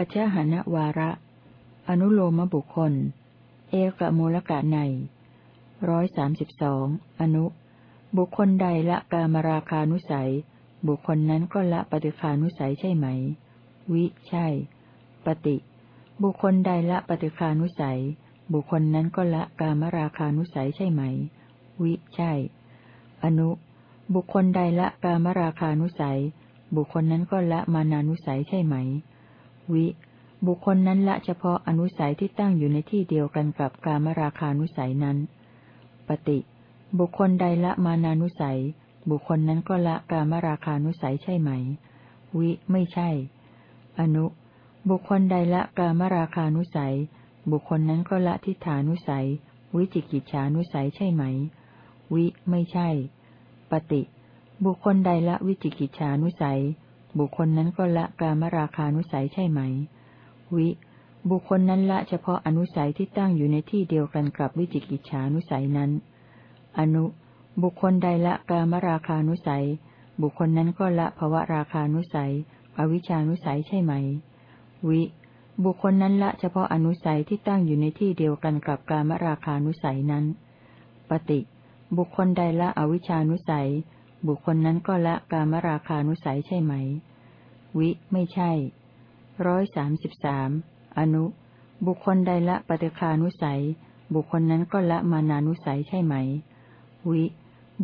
ปัจจหานวาระ อนุโลมบุคคล เอกมูลกะในร้อยสามสิบสองอนุ บุคคลใดละกามราคานุสัย บุคคลนั้นก็ละปฏิคานุสัยใช่ไหม วิใช่ ปฏิ บุคคลใดละปฏิคานุสัย บุคคลนั้นก็ละกามราคานุสัยใช่ไหม วิใช่ อนุ บุคคลใดละกามราคานุสัย บุคคลนั้นก็ละมานานุสัยใช่ไหม วิ บุคคลนั้นละเฉพาะอนุสัยที่ตั้งอยู่ในที่เดียวกันกับกามราคานุสัยนั้น ปฏิ บุคคลใดละมานานุสัย บุคคลนั้นก็ละกามราคานุสัยใช่ไหม วิ ไม่ใช่ อนุ บุคคลใดละกามราคานุสัย บุคคลนั้นก็ละทิฏฐานุสัย วิจิกิจฉานุสัยใช่ไหม วิ ไม่ใช่ ปฏิ บุคคลใดละวิจิกิจฉานุสัย บุคคลนั้นก็ละกามราคานุสัยใช่ไหม วิ บุคคลนั้นละเฉพาะอนุสัยที่ตั้งอยู่ในที่เดียวกันกับวิจิกิจฉานุสัยนั้น อนุ บุคคลใดละกามราคานุสัย บุคคลนั้นก็ละภวะราคานุสัย อวิชานุสัยใช่ไหม วิ บุคคลนั้นละเฉพาะอนุสัยที่ตั้งอยู่ในที่เดียวกันกับกามราคานุสัยนั้น ปฏิ บุคคลใดละอวิชานุสัย บุคคลนั้นก็ละกามราคานุสัยใช่ไหม วิ ไม่ใช่ร้อยสามสิบสามอนุ บุคคลใดละปฏิคานุสัย บุคคลนั้นก็ละมานานุสัยใช่ไหม วิ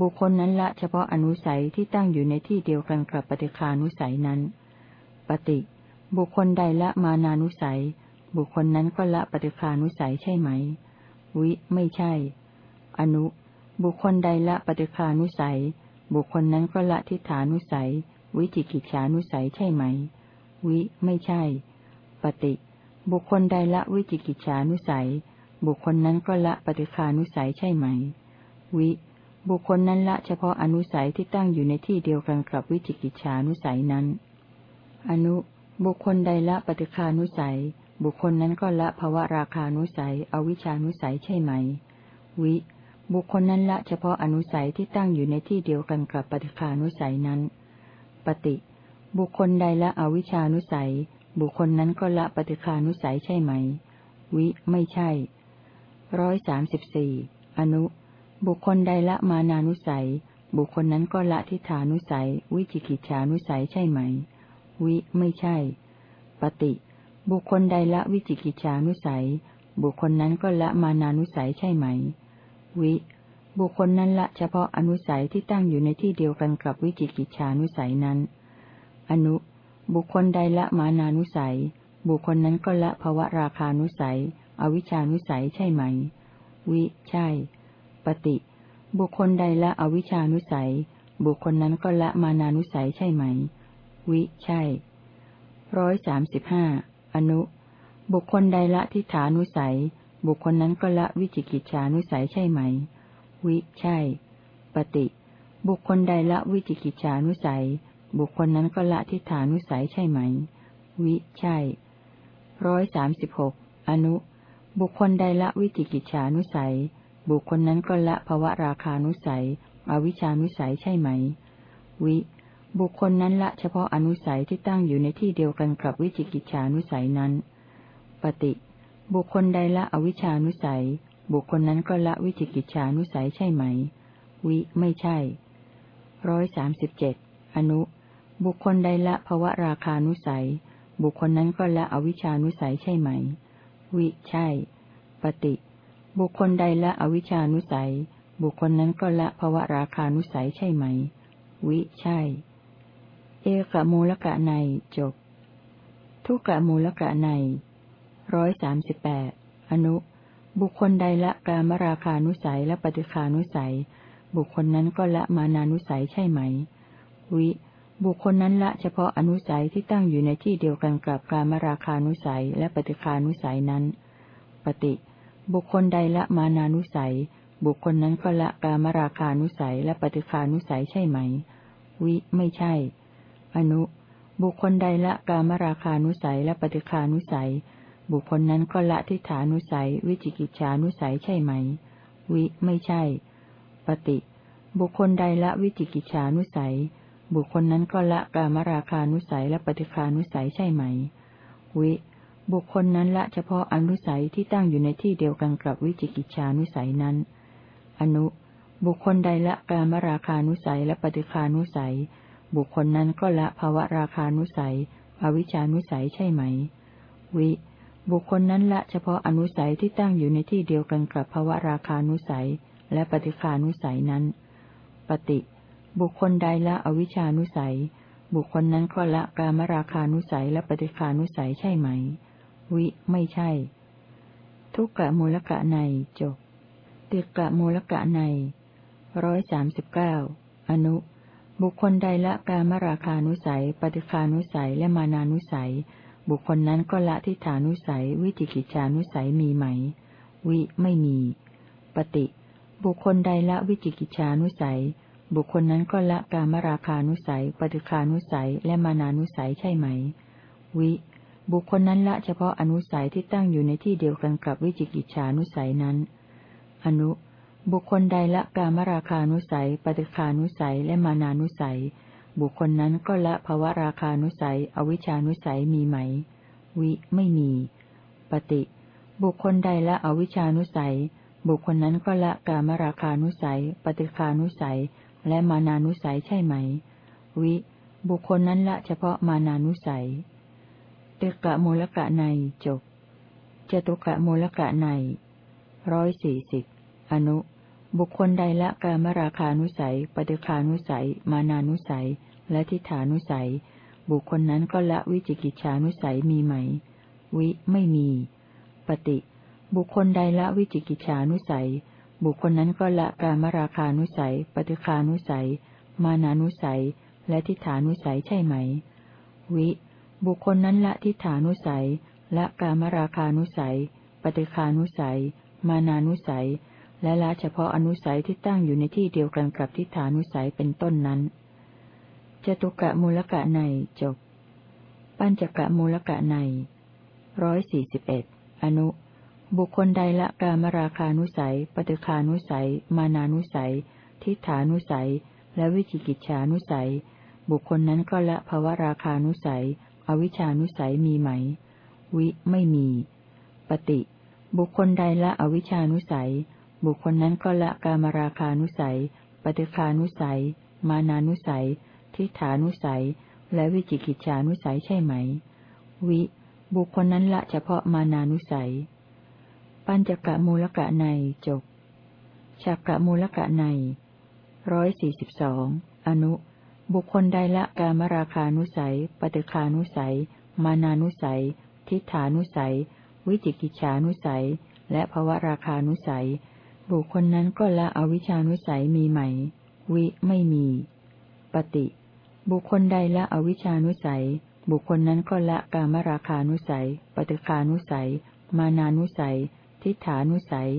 บุคคลนั้นละเฉพาะอนุสัยที่ตั้งอยู่ในที่เดียวกันกับปฏิคานุสัยนั้น ปฏิ บุคคลใดละมานานุสัย บุคคลนั้นก็ละปฏิคานุสัยใช่ไหม วิ ไม่ใช่ อนุ บุคคลใดละปฏิคานุสัย บุคคลนั้นก็ละทิฏฐานุสัย วิจิกิจฉานุสัยใช่ไหม วิไม่ใช่ ปฏิ บุคคลใดละวิจิกิจฉานุสัย บุคคลนั้นก็ละปฏิคานุสัยใช่ไหม วิ บุคคลนั้นละเฉพาะอนุสัยที่ตั้งอยู่ในที่เดียวกันกับวิจิกิจฉานุสัยนั้น อนุ บุคคลใดละปฏิคานุสัย บุคคลนั้นก็ละภวะราคานุสัย อวิชานุสัยใช่ไหม วิ บุคคลนั้นละเฉพาะอนุสัยที่ตั้งอยู่ในที่เดียวกันกับปฏิคานุสัยนั้น ปฏิ บุคคลใดละอวิชานุสัย บุคคลนั้นก็ละปฏิคานุสัยใช่ไหม วิ ไม่ใช่ ร้อยสามสิบสี่ อนุ บุคคลใดละมานานุสัย บุคคลนั้นก็ละทิฏฐานุสัย วิจิกิจฉานุสัยใช่ไหม วิ ไม่ใช่ ปฏิ บุคคลใดละวิจิกิจฉานุสัย บุคคลนั้นก็ละมานานุสัยใช่ไหม วิ บุคคลนั้นละเฉพาะอนุสัยที่ตั้งอยู่ในที่เดียวกันกับวิจิกิจฉานุสัยนั้น อนุ บุคคลใดละมานานุสัย บุคคลนั้นก็ละภวะราคานุสัย อวิชานุสัยใช่ไหม วิ ใช่ ปฏิ บุคคลใดละอวิชานุสัย บุคคลนั้นก็ละมานานุสัยใช่ไหม วิ ใช่ร้อยสามสิบห้าอนุ บุคคลใดละทิฏฐานุสัย บุคคลนั้นก็ละวิจิกิจฉานุสัยใช่ไหม วิใช่ ปฏิ บุคคลใดละวิจิกิจฉานุสัย บุคคลนั้นก็ละทิฏฐานุสัยใช่ไหม วิใช่ร้อยสามสิบหกอนุ บุคคลใดละวิจิกิจฉานุสัย บุคคลนั้นก็ละภวะราคานุสัย อวิชานุสัยใช่ไหม วิ บุคคลนั้นละเฉพาะอนุสัยที่ตั้งอยู่ในที่เดียวกันกับวิจิกิจฉานุสัยนั้น ปฏิ บุคคลใดละอวิชานุสัย บุคคลนั้นก็ละวิจิกิจฉานุสัยใช่ไหม วิไม่ใช่ร้อยสามสิบเจ็ดอนุ บุคคลใดละภวะราคานุสัย บุคคลนั้นก็ละอวิชานุสัยใช่ไหม วิใช่ ปฏิ บุคคลใดละอวิชานุสัย บุคคลนั้นก็ละภวะราคานุสัยใช่ไหม วิใช่ เอกมูลกะในจบ ทุกะมูลกะใน ร้อยสามสิบแปดอนุ บุคคลใดละกามราคานุสัยและปฏิคานุสัย บุคคลนั้นก็ละมานานุสัยใช่ไหม วิ บุคคลนั้นละเฉพาะอนุสัยที่ตั้งอยู่ในที่เดียวกันกับการมราคานุสัยและปฏิคานุสัยนั้น ปฏิ บุคคลใดละมานานุสัย บุคคลนั้นก็ละการมราคานุสัยและปฏิคานุสัยใช่ไหม วิ ไม่ใช่ อนุ บุคคลใดละการมราคานุสัยและปฏิคานุสัย บุคคลนั้นก็ละทิฏฐานุสัย วิจิกิจฉานุสัยใช่ไหม วิไม่ใช่ ปฏิ บุคคลใดละวิจิกิจฉานุสัย บุคคลนั้นก็ละกามราคานุสัยและปฏิคานุสัยใช่ไหม วิ บุคคลนั้นละเฉพาะอนุสัยที่ตั้งอยู่ในที่เดียวกันกับวิจิกิจฉานุสัยนั้น อนุ บุคคลใดละกามราคานุสัยและปฏิคานุสัย บุคคลนั้นก็ละภาวะราคานุสัย อวิชานุสัยใช่ไหม วิ บุคคลนั้นละเฉพาะอนุสัยที่ตั้งอยู่ในที่เดียวกันกับภาวะราคานุสัย และปฏิคานุสัยนั้น ปฏิ บุคคลใดละอวิชานุสัย บุคคลนั้นก็ละกามราคานุสัยและปฏิคานุสัยใช่ไหม วิไม่ใช่ ทุกกะมูลกะในจบติกะมูลกะในร้อยสามสิบเก้าอนุ บุคคลใดละกามราคานุสัย ปฏิคานุสัยและมานานุสัย บุคคลนั้นก็ละทิฏฐานุสัย วิจิกิจานุสัยมีไหม วิไม่มี ปฏิ บุคคลใดละวิจิกิจานุสัย บุคคลนั้นก็ละกามราคานุสัย ปฏิคานุสัย และมานานุสัยใช่ไหม วิ บุคคลนั้นละเฉพาะอนุสัยที่ตั้งอยู่ในที่เดียวกันกับวิจิกิจฉานุสัยนั้น อนุ บุคคลใดละกามราคานุสัย ปฏิคานุสัย และมานานุสัย บุคคลนั้นก็ละภวราคานุสัย อวิชานุสัยมีไหม วิไม่มี ปฏิ บุคคลใดละอวิชานุสัย บุคคลนั้นก็ละกามราคานุสัย ปฏิคานุสัย และมานานุสัยใช่ไหม วิ บุคคลนั้นละเฉพาะมานานุสัยติกะมูลกะในจบจตุกะมูลกะในร้อยสี่สิบอนุ บุคคลใดละกามราคานุสัย ปฏิคานุสัย มานานุสัย และทิฏฐานุสัย บุคคลนั้นก็ละวิจิกิจฉานุสัยมีไหม วิไม่มี ปฏิ บุคคลใดละวิจิกิจฉานุสัย บุคคลนั้นก็ละกามราคานุสัย ปฏิคานุสัย มานานุสัย และทิฏฐานุสัยใช่ไหม วิ บุคคลนั้นละทิฏฐานุสัย ละกามราคานุสัย ปฏิคานุสัย มานานุสัย และละเฉพาะอนุสัยที่ตั้งอยู่ในที่เดียวกันกับทิฏฐานุสัยเป็นต้นนั้น จตุกะมูลกะในจบ ปัญจกะมูลกะในร้อยสี่สิบเอ็ดอนุ บุคคลใดละกามราคานุสัย ปฏิคานุสัย มานานุสัย ทิฏฐานุสัย และวิจิกิจฉานุสัย บุคคลนั้นก็ละภวราคานุสัย อวิชานุสัยมีไหม วิไม่มี ปฏิ บุคคลใดละอวิชานุสัย บุคคลนั้นก็ละกามราคานุสัย ปฏิคานุสัย มานานุสัย ทิฏฐานุสัย และวิจิกิจฉานุสัยใช่ไหม วิ บุคคลนั้นละเฉพาะมานานุสัย ปัญจกะมูลกะในจบฉักกะมูลกะในร้อยสี่สิบสองอนุ บุคคลใดละกามราคานุสัย ปฏิคานุสัย มานานุสัย ทิฏฐานุสัย วิจิกิจฉานุสัย และภวราคานุสัย บุคคลนั้นก็ละอวิชานุสัยมีไหม วิไม่มี ปฏิ บุคคลใดละอวิชานุสัย บุคคลนั้นก็ละกามราคานุสัย ปฏิคานุสัย มานานุสัย ทิฏฐานุสัย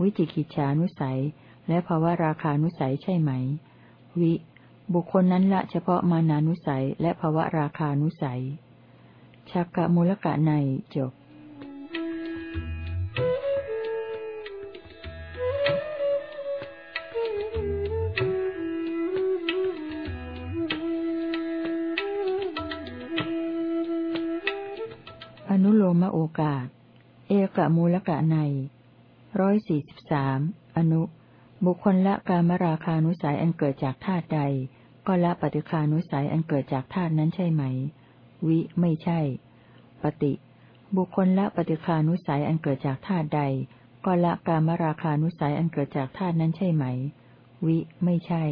วิจิกิจฉานุสัย และภาวะราคานุสัยใช่ไหม วิ บุคคลนั้นละเฉพาะมานานุสัยและภาวะราคานุสัยชักกะมูลกะในจบ มูลกะในร้อยสี่สิบสามอนุ บุคคลละกามราคานุสัยอันเกิดจากธาตุใด ก็ละปฏิคานุสัยอันเกิดจากธาตุนั้นใช่ไหม วิไม่ใช่ ปฏิ บุคคลละปฏิคานุสัยอันเกิดจากธาตุใด ก็ละกามราคานุสัยอันเกิดจากธาตุนั้นใช่ไหม วิไม่ใช่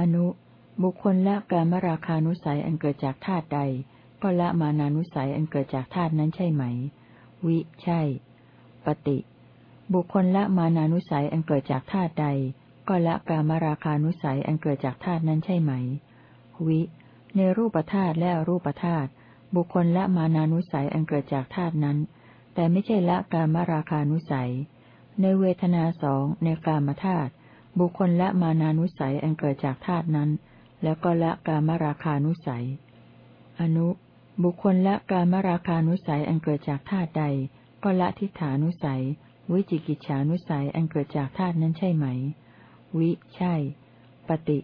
อนุ บุคคลละกามราคานุสัยอันเกิดจากธาตุใด ก็ละมานานุสัยอันเกิดจากธาตุนั้นใช่ไหม วิใช่ ปฏิ บุคคลละมานานุสัยอันเกิดจากธาตุใด ก็ละกามราคานุสัยอันเกิดจากธาตุนั้นใช่ไหม วิ ในรูปธาตุและรูปธาตุบุคคลละมานานุสัยอันเกิดจากธาตุนั้น แต่ไม่ใช่ละกามราคานุสัย ในเวทนาสองในกามธาตุบุคคลละมานานุสัยอันเกิดจากธาตุนั้น แล้วก็ละกามราคานุสัย อนุ บุคคลละกามราคานุสัยอันเกิดจากธาตุใด ก็ละทิฏฐานุสัย วิจิกิจฉานุสัยอันเกิดจากธาตุนั้นใช่ไหม วิ ใช่ ปฏิ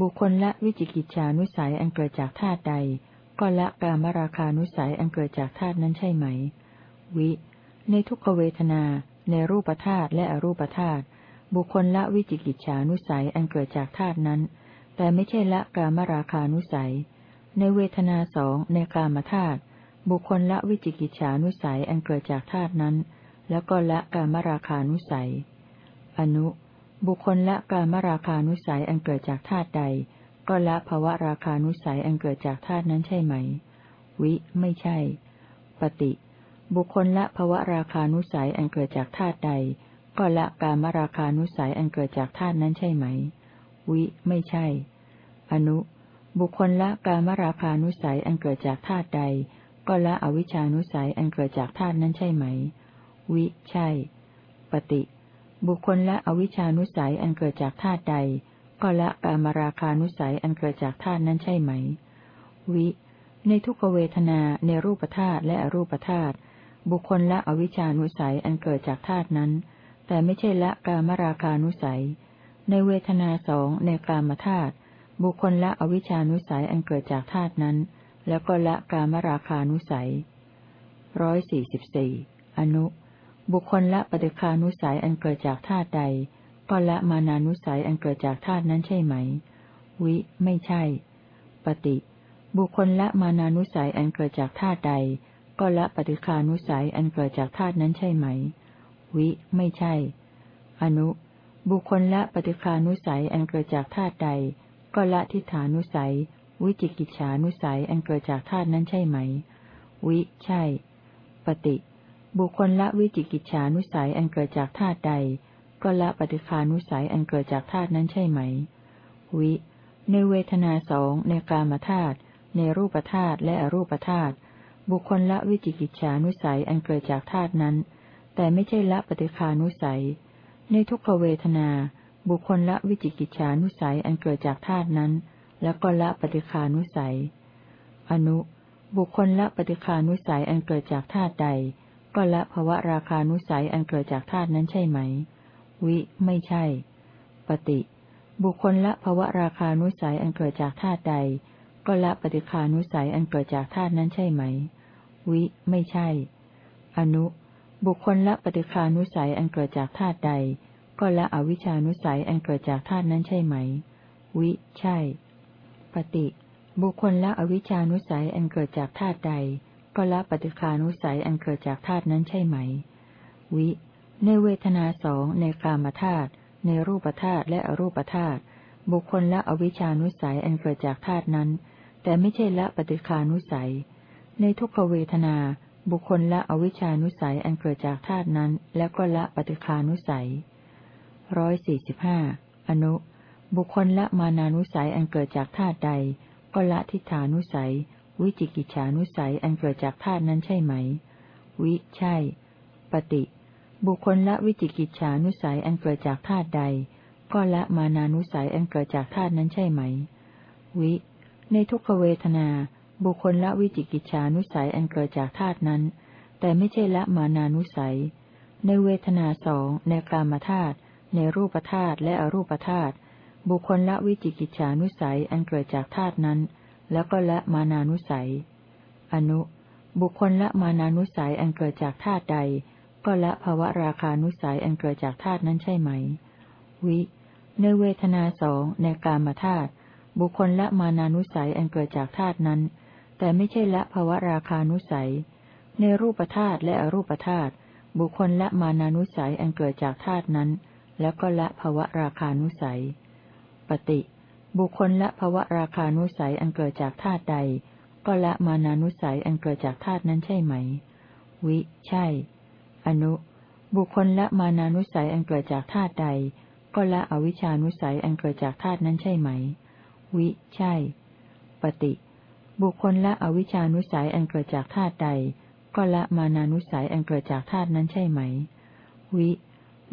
บุคคลละวิจิกิจฉานุสัยอันเกิดจากธาตุใด ก็ละกามราคานุสัยอันเกิดจากธาตุนั้นใช่ไหม วิ ในทุกขเวทนา ในรูปธาตุและอรูปธาตุบุคคลละวิจิกิจฉานุสัยอันเกิดจากธาตุนั้น แต่ไม่ใช่ละกามราคานุสัย ในเวทนาสองในกามธาตุบุคคลละวิจิกิจฉานุสัยอันเกิดจากธาตุนั้น แล้วก็ละกามราคานุสัย อนุ บุคคลละกามราคานุสัยอันเกิดจากธาตุใด ก็ละภวะราคานุสัยอันเกิดจากธาตุนั้นใช่ไหม วิ ไม่ใช่ ปฏิ บุคคลละภวะราคานุสัยอันเกิดจากธาตุใด ก็ละกามราคานุสัยอันเกิดจากธาตุนั้นใช่ไหม วิ ไม่ใช่ อนุ บุคคลละกามราคานุสัยอันเกิดจากธาตุใด ก็ละอวิชานุสัยอันเกิดจากธาตุนั้นใช่ไหม วิ ใช่ ปฏิ บุคคลละอวิชานุสัยอันเกิดจากธาตุใด ก็ละกามราคานุสัยอันเกิดจากธาตุนั้นใช่ไหม วิ ในทุกเวทนาในรูปธาตุและอรูปธาตุบุคคลละอวิชานุสัยอันเกิดจากธาตุนั้น แต่ไม่ใช่ละกามราคานุสัย ในเวทนาสองในกามธาตุ บุคคลละอวิชานุสัยอันเกิดจากธาตุนั้น แล้วก็ละกามราคานุสัยร้อยสี่สิบสี่อนุ บุคคลละปฏิคานุสัยอันเกิดจากธาตุใด ก็ละมานานุสัยอันเกิดจากธาตุนั้นใช่ไหม วิ ไม่ใช่ ปฏิ บุคคลละมานานุสัยอันเกิดจากธาตุใด ก็ละปฏิคานุสัยอันเกิดจากธาตุนั้นใช่ไหม วิ ไม่ใช่ อนุ บุคคลละปฏิคานุสัยอันเกิดจากธาตุใด ก็ละทิฏฐานุสัย วิจิกิจฉานุสัยอันเกิดจากธาตุนั้นใช่ไหม วิ ใช่ ปฏิ บุคคลละวิจิกิจฉานุสัยอันเกิดจากธาตุใด ก็ละปฏิคานุสัยอันเกิดจากธาตุนั้นใช่ไหม วิ ในเวทนาสองในกามธาตุในรูปธาตุและอรูปธาตุบุคคลละวิจิกิจฉานุสัยอันเกิดจากธาตุนั้น แต่ไม่ใช่ละปฏิคานุสัย ในทุกขเวทนา บุคคลละวิจิกิจฉานุสัยอันเกิดจากธาตุนั้น แล้วก็ละปฏิคานุสัย อนุ บุคคลละปฏิคานุสัยอันเกิดจากธาตุใด ก็ละภวะราคานุสัยอันเกิดจากธาตุนั้นใช่ไหม วิ ไม่ใช่ ปฏิ บุคคลละภวะราคานุสัยอันเกิดจากธาตุใด ก็ละปฏิคานุสัยอันเกิดจากธาตุนั้นใช่ไหม วิ ไม่ใช่ อนุ บุคคลละปฏิคานุสัยอันเกิดจากธาตุใด ก็ละอวิชานุสัยอันเกิดจากธาตุนั้นใช่ไหม วิ ใช่ ปฏิ บุคคลละอวิชานุสัยอันเกิดจากธาตุใด ก็ละปฏิคานุสัยอันเกิดจากธาตุนั้นใช่ไหม วิ ในเวทนาสองในกามธาตุในรูปธาตุและอรูปธาตุบุคคลละอวิชานุสัยอันเกิดจากธาตุนั้น แต่ไม่ใช่ละปฏิคานุสัย ในทุกขเวทนาบุคคลละอวิชานุสัยอันเกิดจากธาตุนั้น แล้วก็ละปฏิคานุสัย ร้อยสี่สิบห้าอนุ บุคคลละมานานุสัยอันเกิดจากธาตุใด ก็ละทิฏฐานุสัย วิจิกิจฉานุสัยอันเกิดจากธาตุนั้นใช่ไหม วิ ใช่ ปฏิ บุคคลละวิจิกิจฉานุสัยอันเกิดจากธาตุใด ก็ละมานานุสัยอันเกิดจากธาตุนั้นใช่ไหม วิ ในทุกขเวทนา บุคคลละวิจิกิจฉานุสัยอันเกิดจากธาตุนั้น แต่ไม่ใช่ละมานานุสัย ในเวทนาสองในกามธาตุ ในรูปธาตุและอรูปธาตุบุคคลละวิจิกิจฉานุสัยอันเกิดจากธาตุนั้น แล้วก็ละมานานุสัย อนุ บุคคลละมานานุสัยอันเกิดจากธาตุใด ก็ละภวะราคานุสัยอันเกิดจากธาตุนั้นใช่ไหม วิ ในเวทนาสองในกามธาตุบุคคลละมานานุสัยอันเกิดจากธาตุนั้น แต่ไม่ใช่ละภวะราคานุสัย ในรูปธาตุและอรูปธาตุบุคคลละมานานุสัยอันเกิดจากธาตุนั้น แล้วก็ละภวะราคานุสัยฏิ บุคคลละภวะราคานุสัยอันเกิดจากธาตุใด ก็ละมานานุสัยอันเกิดจากธาตุนั้นใช่ไหม วิ ใช่ อนุ บุคคลละมานานุสัยอันเกิดจากธาตุใด ก็ละอวิชานุสัยอันเกิดจากธาตุนั้นใช่ไหม วิ ใช่ ปฏิ บุคคลละอวิชานุสัยอันเกิดจากธาตุใด ก็ละมานานุสัยอันเกิดจากธาตุนั้นใช่ไหม วิ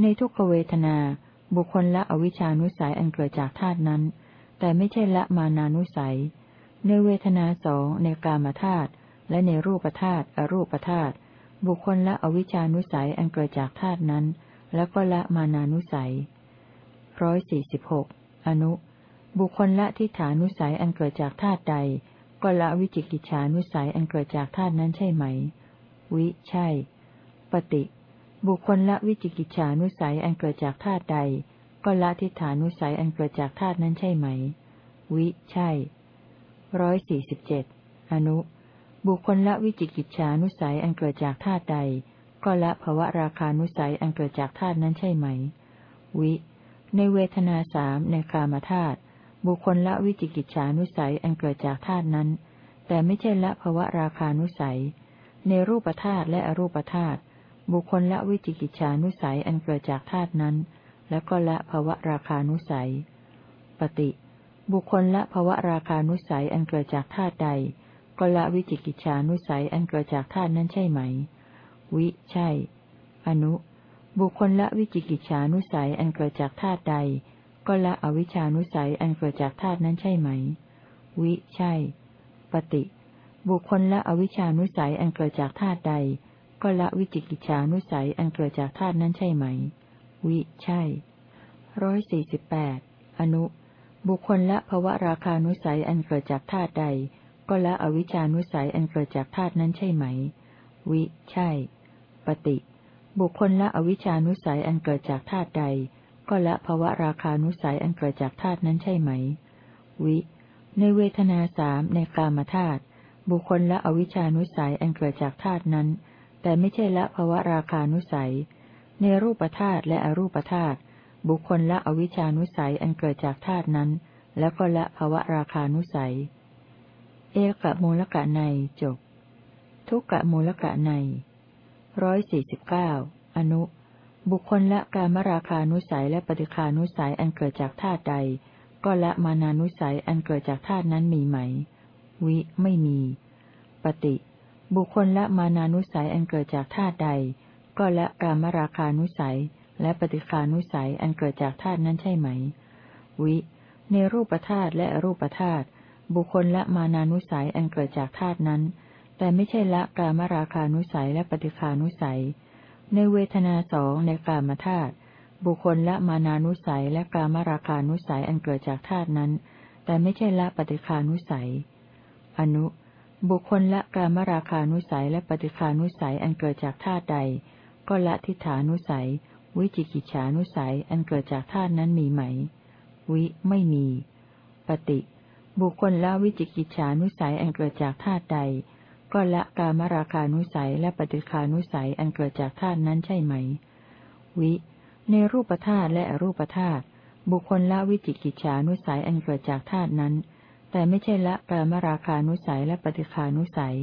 ในทุกขเวทนา บุคคลละอวิชานุสัยอันเกิดจากธาตุนั้น แต่ไม่ใช่ละมานานุสัย ในเวทนาสองในกามธาตุและในรูปธาตุอรูปธาตุบุคคลละอวิชานุสัยอันเกิดจากธาตุนั้น แล้วก็ละมานานุสัยร้อยสี่สิบหกอนุ บุคคลละทิฏฐานุสัยอันเกิดจากธาตุใด ก็ละวิจิกิจฉานุสัยอันเกิดจากธาตุนั้นใช่ไหม วิ ใช่ ปฏิ บุคคลละวิจิกิจฉานุสัยอันเกิดจากธาตุใด ก็ละทิฏฐานุสัยอันเกิดจากธาตุนั้นใช่ไหม วิ ใช่ร้อยสี่สิบเจ็ดอนุ บุคคลละวิจิกิจฉานุสัยอันเกิดจากธาตุใด ก็ละภวะราคานุสัยอันเกิดจากธาตุนั้นใช่ไหม วิ ในเวทนาสามในกามธาตุบุคคลละวิจิกิจฉานุสัยอันเกิดจากธาตุนั้น แต่ไม่ใช่ละภวะราคานุสัย ในรูปธาตุและอรูปธาตุ บุคคลละวิจิกิจฉานุสัยอันเกิดจากธาตุนั้น แล้วก็ละภวะราคานุสัย ปฏิ บุคคลละภวะราคานุสัยอันเกิดจากธาตุใด ก็ละวิจิกิจฉานุสัยอันเกิดจากธาตุนั้นใช่ไหม วิ ใช่ อนุ บุคคลละวิจิกิจฉานุสัยอันเกิดจากธาตุใด ก็ละอวิชานุสัยอันเกิดจากธาตุนั้นใช่ไหม วิ ใช่ ปฏิ บุคคลละอวิชานุสัยอันเกิดจากธาตุใด ก็ละวิจิกิจฉานุสัยอันเกิดจากธาตุนั้นใช่ไหม วิใช่ร้อยสี่สิบแปดอนุ บุคคลละภวะราคานุสัยอันเกิดจากธาตุใด ก็ละอวิชานุสัยอันเกิดจากธาตุนั้นใช่ไหม วิ ใช่ ปฏิ บุคคลละอวิชานุสัยอันเกิดจากธาตุใด ก็ละภวะราคานุสัยอันเกิดจากธาตุนั้นใช่ไหม วิ ในเวทนาสามในกามธาตุบุคคลละอวิชานุสัยอันเกิดจากธาตุนั้น แต่ไม่ใช่ละภวะราคานุสัย ในรูปธาตุและอรูปธาตุบุคคลละอวิชานุสัยอันเกิดจากธาตุนั้น แล้วก็ละภวะราคานุสัย เอกะมูลกะในจบ ทุกกะมูลกะในร้อยสี่สิบเก้าอนุ บุคคลละการมราคานุสัยและปฏิคานุสัยอันเกิดจากธาตุใด ก็ละมานานุสัยอันเกิดจากธาตุนั้นมีไหม วิไม่มี ปฏิ บุคคลละมานานุสัยอันเกิดจากธาตุใด ก็ละกามราคานุสัย และปฏิคานุสัยอันเกิดจากธาตุนั้นใช่ไหม วิ ในรูปธาตุและอรูปธาตุบุคคลละมานานุสัยอันเกิดจากธาตุนั้น แต่ไม่ใช่ละกามราคานุสัยและปฏิคานุสัย ในเวทนาสองในกามธาตุบุคคลละมานานุสัยและกามราคานุสัยอันเกิดจากธาตุนั้น แต่ไม่ใช่ละปฏิคานุสัย อนุ บุคคลละกามราคานุสัยและปฏิคานุสัยอันเกิดจากธาตุใด ก็ละทิฏฐานุสัย วิจิกิจฉานุสัยอันเกิดจากธาตุนั้นมีไหม วิไม่มี ปฏิ บุคคลละวิจิกิจฉานุสัยอันเกิดจากธาตุใด ก็ละกามราคานุสัยและปฏิคานุสัยอันเกิดจากธาตุนั้นใช่ไหม วิ ในรูปธาตุและอรูปธาตุบุคคลละวิจิกิจฉานุสัยอันเกิดจากธาตุนั้น แต่ไม่ใช่ละกามราคานุสัยและปฏิคานุสัย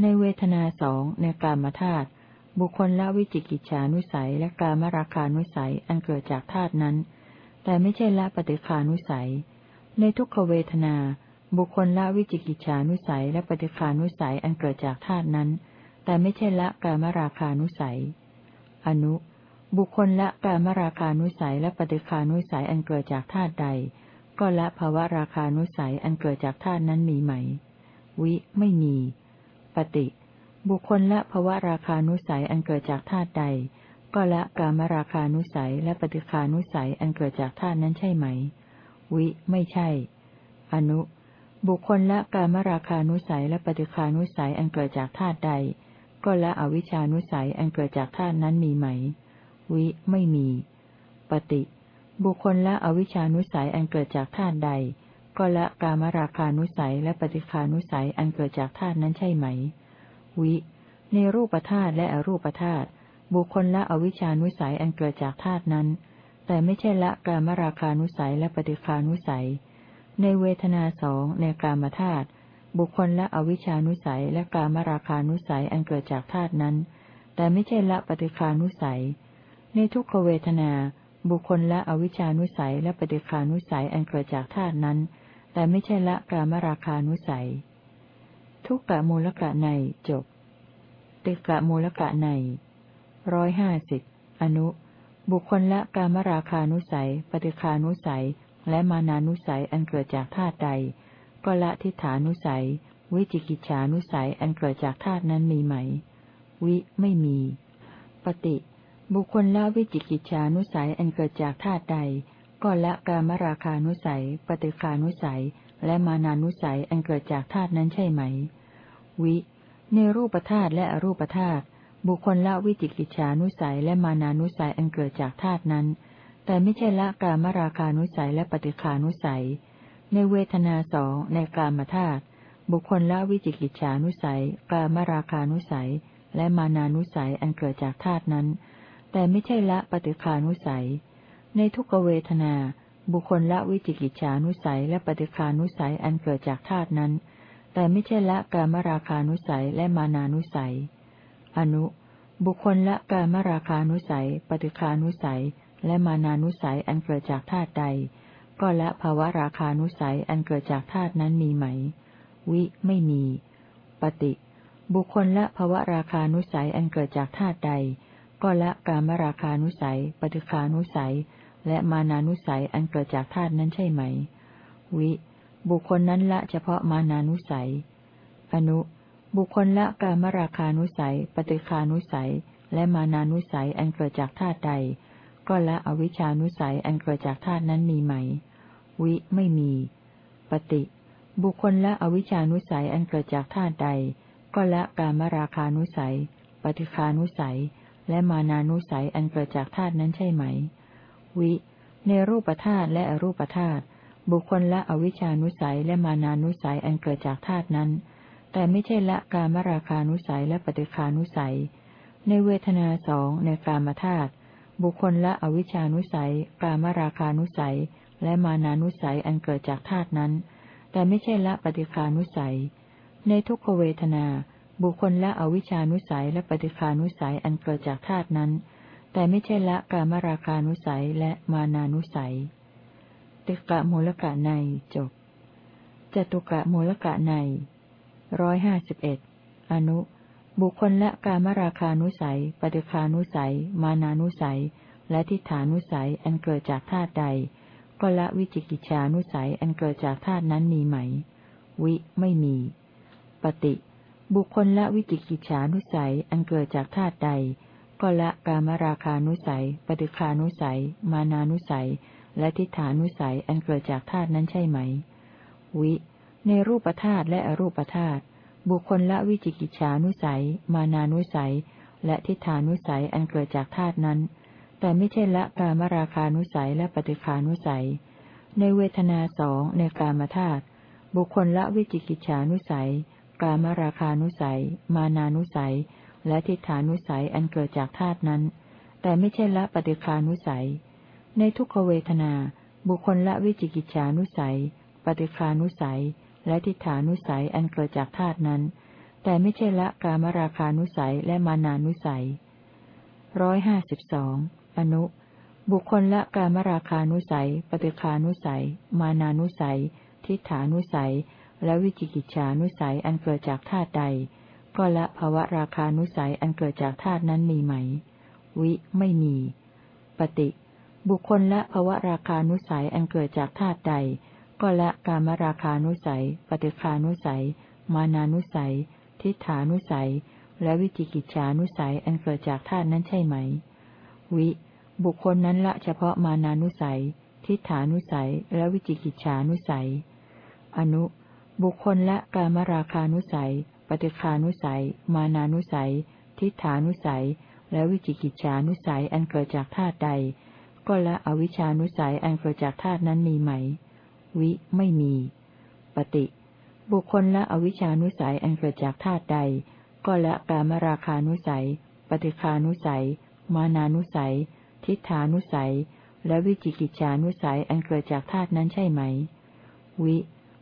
ในเวทนาสองในกามธาตุบุคคลละวิจิกิจฉานุสัยและกามราคานุสัยอันเกิดจากธาตุนั้น แต่ไม่ใช่ละปฏิคานุสัย ในทุกขเวทนา บุคคลละวิจิกิจฉานุสัยและปฏิคานุสัยอันเกิดจากธาตุนั้น แต่ไม่ใช่ละกามราคานุสัย อนุ บุคคลละกามราคานุสัยและปฏิคานุสัยอันเกิดจากธาตุใด ก็ละภาวะราคานุสัยอันเกิดจากธาตุนั้นมีไหม วิ ไม่มี ปฏิ บุคคลละภาวะราคานุสัยอันเกิดจากธาตุใด ก็ละกามราคานุสัยและปฏิคานุสัยอันเกิดจากธาตุนั้นใช่ไหม วิ ไม่ใช่ อนุ บุคคลละกามราคานุสัยและปฏิคานุสัยอันเกิดจากธาตุใด ก็ละอวิชานุสัยอันเกิดจากธาตุนั้นมีไหม วิ ไม่มี ปฏิ บุคคลละอวิชานุสัยอันเกิดจากธาตุใด ก็ละกามราคานุสัยและปฏิคานุสัยอันเกิดจากธาตุนั้นใช่ไหม วิ ในรูปธาตุและอรูปธาตุบุคคลละอวิชานุสัยอันเกิดจากธาตุนั้น แต่ไม่ใช่ละกามราคานุสัยและปฏิคานุสัย ในเวทนาสองในกามธาตุบุคคลละอวิชานุสัยและกามราคานุสัยอันเกิดจากธาตุนั้น แต่ไม่ใช่ละปฏิคานุสัย ในทุกขเวทนา บุคคลละอวิชานุสัยและปฏิคานุสัยอันเกิดจากธาตุนั้น แต่ไม่ใช่ละกามราคานุสัย ทุกกะมูลกะในจบติกะมูลกะในร้อยห้าสิบอนุ บุคคลละกามราคานุสัย ปฏิคานุสัย และมานานุสัยอันเกิดจากธาตุใด ก็ละทิฏฐานุสัย วิจิกิจฉานุสัยอันเกิดจากธาตุนั้นมีไหม วิไม่มี ปฏิ บุคคลละวิจิกิจฉานุสัยอันเกิดจากธาตุใด ก็ละกามราคานุสัย ปฏิคานุสัย และมานานุสัยอันเกิดจากธาตุนั้นใช่ไหม วิ ในรูปธาตุและอรูปธาตุบุคคลละวิจิกิจฉานุสัยและมานานุสัยอันเกิดจากธาตุนั้น แต่ไม่ใช่ละกามราคานุสัยและปฏิคานุสัย ในเวทนาสองในกามธาตุบุคคลละวิจิกิจฉานุสัย กามราคานุสัย และมานานุสัยอันเกิดจากธาตุนั้น แต่ไม่ใช่ละปฏิคานุสัย ในทุกเวทนา บุคคลละวิจิกิจฉานุสัยและปฏิคานุสัยอันเกิดจากธาตุนั้น แต่ไม่ใช่ละกามราคานุสัยและมานานุสัย อนุ บุคคลละกามราคานุสัย ปฏิคานุสัย และมานานุสัยอันเกิดจากธาตุใด ก็ละภาวะราคานุสัยอันเกิดจากธาตุนั้นมีไหม วิไม่มี ปฏิ บุคคลละภาวะราคานุสัยอันเกิดจากธาตุใด ก็ละกามราคานุสัย ปฏิคานุสัย และมานานุสัยอันเกิดจากธาตุนั้นใช่ไหม วิ บุคคลนั้นละเฉพาะมานานุสัย อนุ บุคคลละกามราคานุสัย ปฏิคานุสัย และมานานุสัยอันเกิดจากธาตุใด ก็ละอวิชานุสัยอันเกิดจากธาตุนั้นมีไหม วิ ไม่มี ปฏิ บุคคลละอวิชานุสัยอันเกิดจากธาตุใด ก็ละกามราคานุสัย ปฏิคานุสัย และมานานุสัยอันเกิดจากธาตุนั้นใช่ไหม วิ ในรูปธาตุและอรูปธาตุบุคคลละอวิชานุสัยและมานานุสัยอันเกิดจากธาตุนั้น แต่ไม่ใช่ละกามราคานุสัยและปฏิคานุสัย ในเวทนาสองในกามธาตุบุคคลละอวิชานุสัย กามราคานุสัย และมานานุสัยอันเกิดจากธาตุนั้น แต่ไม่ใช่ละปฏิคานุสัย ในทุกขเวทนา บุคคลละอวิชานุสัยและปฏิคานุสัยอันเกิดจากธาตุนั้น แต่ไม่ใช่ละกามราคานุสัยและมานานุสัย ติกะมูลกะในจบจตุกะมูลกะในร้อยห้าสิบเอ็ดอนุ บุคคลละกามราคานุสัย ปฏิคานุสัย มานานุสัย และทิฏฐานุสัยอันเกิดจากธาตุใด ก็ละวิจิกิจานุสัยอันเกิดจากธาตุนั้นมีไหม วิไม่มี ปฏิ บุคคลละวิจิกิจฉานุสัยอันเกิดจากธาตุใด ก็ละกามราคานุสัย ปฏิคานุสัย มานานุสัย และทิฏฐานุสัยอันเกิดจากธาตุนั้นใช่ไหม วิ ในรูปธาตุและอรูปธาตุบุคคลละวิจิกิจฉานุสัย มานานุสัย และทิฏฐานุสัยอันเกิดจากธาตุนั้น แต่ไม่ใช่ละกามราคานุสัยและปฏิคานุสัย ในเวทนาสองในกามธาตุบุคคลละวิจิกิจฉานุสัย กามราคานุสัย มานานุสัย และทิฏฐานุสัยอันเกิดจากธาตุนั้น แต่ไม่ใช่ละปฏิคานุสัย ในทุกขเวทนา บุคคลละวิจิกิจฉานุสัย ปฏิคานุสัย และทิฏฐานุสัยอันเกิดจากธาตุนั้น แต่ไม่ใช่ละกามราคานุสัยและมานานุสัยร้อยห้าสิบสองอนุ บุคคลละกามราคานุสัย ปฏิคานุสัย มานานุสัย ทิฏฐานุสัย และวิจิกิจฉานุสัยอันเกิดจากธาตุใด ก็ละภวะราคานุสัยอันเกิดจากธาตุนั้นมีไหม วิไม่มี ปฏิ บุคคลละภวะราคานุสัยอันเกิดจากธาตุใด ก็ละกามราคานุสัย ปฏิคานุสัย มานานุสัย ทิฏฐานุสัย และวิจิกิจฉานุสัยอันเกิดจากธาตุนั้นใช่ไหม วิ บุคคลนั้นละเฉพาะมานานุสัย ทิฏฐานุสัย และวิจิกิจฉานุสัย อนุ บุคคลละกามราคานุสัย ปฏิคานุสัย มานานุสัย ทิฏฐานุสัย และวิจิกิจฉานุสัยอันเกิดจากธาตุใด ก็ละอวิชานุสัยอันเกิดจากธาตุนั้นมีไหม วิ ไม่มี ปฏิ บุคคลละอวิชานุสัยอันเกิดจากธาตุใด ก็ละกามราคานุสัย ปฏิคานุสัย มานานุสัย ทิฏฐานุสัย และวิจิกิจฉานุสัยอันเกิดจากธาตุนั้นใช่ไหม วิ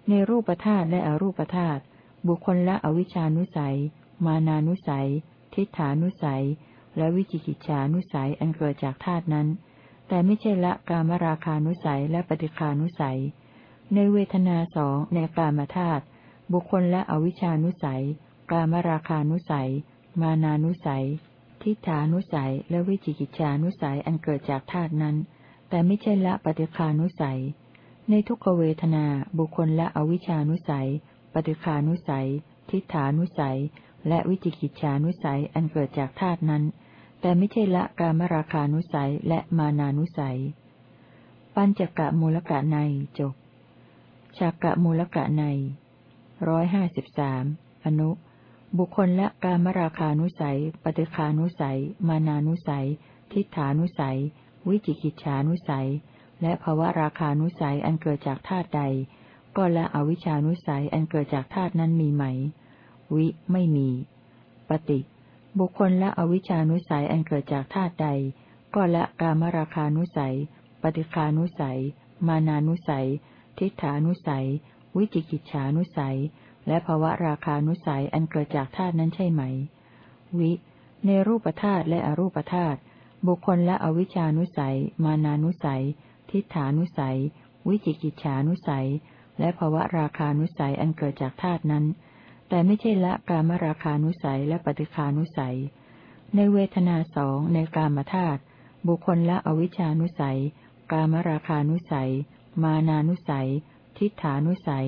ในรูปธาตุและอรูปธาตุบุคคลละอวิชานุสัย มานานุสัย ทิฏฐานุสัย และวิจิกิจฉานุสัยอันเกิดจากธาตุนั้น แต่ไม่ใช่ละกามราคานุสัยและปฏิคานุสัย ในเวทนาสองในกามธาตุบุคคลละอวิชานุสัย กามราคานุสัย มานานุสัย ทิฏฐานุสัย และวิจิกิจฉานุสัยอันเกิดจากธาตุนั้น แต่ไม่ใช่ละปฏิคานุสัย ในทุกขเวทนาบุคคลละอวิชานุสัย ปฏิคานุสัย ทิฏฐานุสัย และวิจิกิจฉานุสัยอันเกิดจากธาตุนั้น แต่ไม่ใช่ละกามราคานุสัยและมานานุสัย ปัญจกะมูลกะในจบชักกะมูลกะในร้อยห้าสิบสามอนุ บุคคลละกามราคานุสัย ปฏิคานุสัย มานานุสัย ทิฏฐานุสัย วิจิกิจฉานุสัย และภวะราคานุสัยอันเกิดจากธาตุใด ก็ละอวิชานุสัยอันเกิดจากธาตุนั้นมีไหม วิไม่มี ปฏิ บุคคลละอวิชานุสัยอันเกิดจากธาตุใด ก็ละกามราคานุสัย ปฏิคานุสัย มานานุสัย ทิฏฐานุสัย วิจิกิจฉานุสัย และภวะราคานุสัยอันเกิดจากธาตุนั้นใช่ไหม วิ ในรูปธาตุและอรูปธาตุบุคคลละอวิชานุสัย มานานุสัย ทิฏฐานุสัย วิจิกิจฉานุสัย และภวะราคานุสัยอันเกิดจากธาตุนั้น แต่ไม่ใช่ละกามราคานุสัยและปฏิคานุสัย ในเวทนาสองในกามธาตุบุคคลละอวิชานุสัย กามราคานุสัย มานานุสัย ทิฏฐานุสัย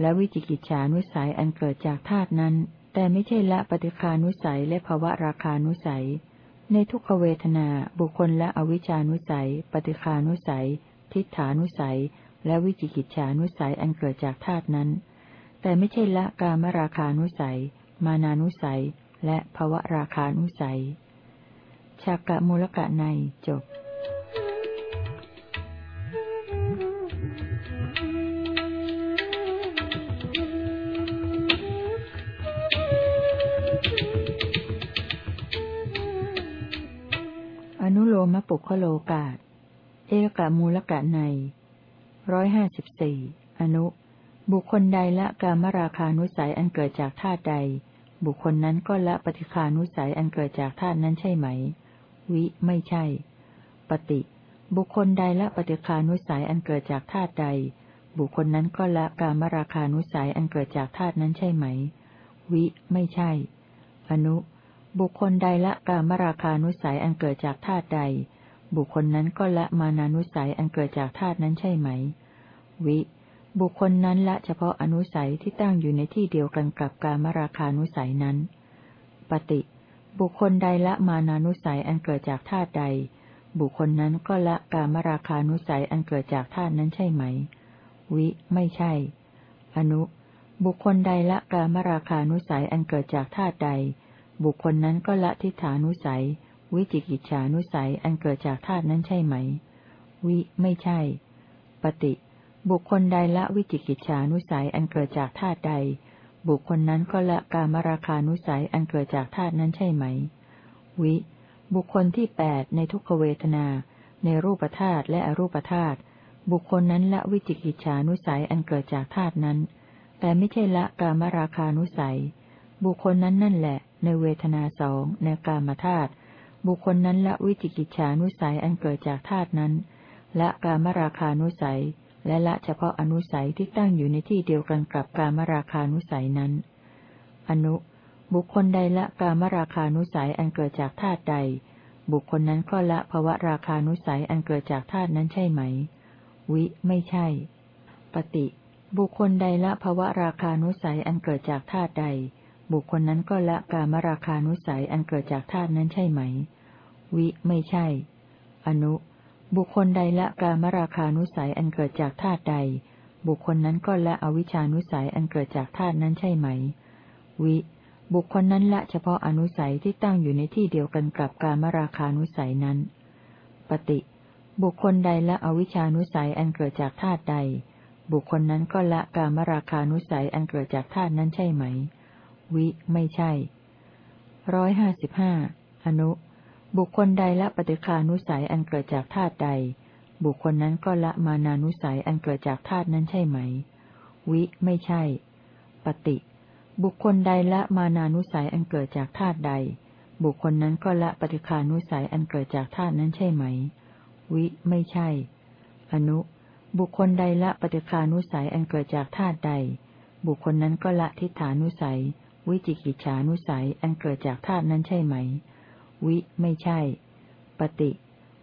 และวิจิกิจฉานุสัยอันเกิดจากธาตุนั้น แต่ไม่ใช่ละปฏิคานุสัยและภวะราคานุสัย ในทุกขเวทนาบุคคลและอวิชานุสัย ปฏิคานุสัย ทิฏฐานุสัย และวิจิกิจฉานุสัยอันเกิดจากธาตุนั้น แต่ไม่ใช่ละกามราคานุสัย มานานุสัย และภวะราคานุสัย ชากะมูลกะในจบ คโลกาตเอกะมูลกะในร้อยห้าสิบสี่อนุ บุคคลใดละกามราคานุสัยอันเกิดจากธาตุใด บุคคลนั้นก็ละปฏิคานุสัยอันเกิดจากธาตุนั้นใช่ไหม วิ ไม่ใช่ ปฏิ บุคคลใดละปฏิคานุสัยอันเกิดจากธาตุใด บุคคลนั้นก็ละกามราคานุสัยอันเกิดจากธาตุนั้นใช่ไหม วิ ไม่ใช่ อนุ บุคคลใดละกามราคานุสัยอันเกิดจากธาตุใด บุคคลนั้นก็ละมานานุสัยอันเกิดจากธาตุนั้นใช่ไหม วิ บุคคลนั้นละเฉพาะอนุสัยที่ตั้งอยู่ในที่เดียวกันกับการมราคานุสัยนั้น ปฏิ บุคคลใดละมานานุสัยอันเกิดจากธาตุใด บุคคลนั้นก็ละการมราคานุสัยอันเกิดจากธาตุนั้นใช่ไหม วิ ไม่ใช่ อนุ บุคคลใดละการมราคานุสัยอันเกิดจากธาตุใด บุคคลนั้นก็ละทิฏฐานุสัย วิจิกิจฉานุสัยอันเกิดจากธาตุนั้นใช่ไหม วิไม่ใช่ ปฏิ บุคคลใดละวิจิกิจฉานุสัยอันเกิดจากธาตุใด บุคคลนั้นก็ละกามราคานุสัยอันเกิดจากธาตุนั้นใช่ไหม วิ บุคคลที่แปดในทุกขเวทนา ในรูปธาตุและอรูปธาตุบุคคลนั้นละวิจิกิจฉานุสัยอันเกิดจากธาตุนั้น แต่ไม่ใช่ละกามราคานุสัย บุคคลนั้นนั่นแหละ ในเวทนาสองในกามธาตุ บุคคลนั้นละวิจิกิจฉานุสัยอันเกิดจากธาตุนั้น ละกามราคานุสัย และละเฉพาะอนุสัยที่ตั้งอยู่ในที่เดียวกันกับกามราคานุสัยนั้น อนุ บุคคลใดละกามราคานุสัยอันเกิดจากธาตุใด บุคคลนั้นก็ละภวะราคานุสัยอันเกิดจากธาตุนั้นใช่ไหม วิ ไม่ใช่ ปฏิ บุคคลใดละภวะราคานุสัยอันเกิดจากธาตุใด บุคคลนั้นก็ละกามราคานุสัยอันเกิดจากธาตุนั้นใช่ไหม วิ ไม่ใช่ อนุ บุคคลใดละกามราคานุสัยอันเกิดจากธาตุใด บุคคลนั้นก็ละอวิชานุสัยอันเกิดจากธาตุนั้นใช่ไหม วิ บุคคลนั้นละเฉพาะอนุสัยที่ตั้งอยู่ในที่เดียวกันกับกามราคานุสัยนั้น ปฏิ บุคคลใดละอวิชานุสัยอันเกิดจากธาตุใด บุคคลนั้นก็ละกามราคานุสัยอันเกิดจากธาตุนั้นใช่ไหม วิไม่ใช่ร้อยห้าสิบห้าอนุ บุคคลใดละปฏิคานุสัยอันเกิดจากธาตุใด บุคคลนั้นก็ละมานานุสัยอันเกิดจากธาตุนั้นใช่ไหม วิไม่ใช่ ปฏิ บุคคลใดละมานานุสัยอันเกิดจากธาตุใด บุคคลนั้นก็ละปฏิคานุสัยอันเกิดจากธาตุนั้นใช่ไหม วิไม่ใช่ อนุ บุคคลใดละปฏิคานุสัยอันเกิดจากธาตุใด บุคคลนั้นก็ละทิฏฐานุสัย วิจิกิจฉานุสัยอันเกิดจากธาตุนั้นใช่ไหม วิไม่ใช่ ปฏิ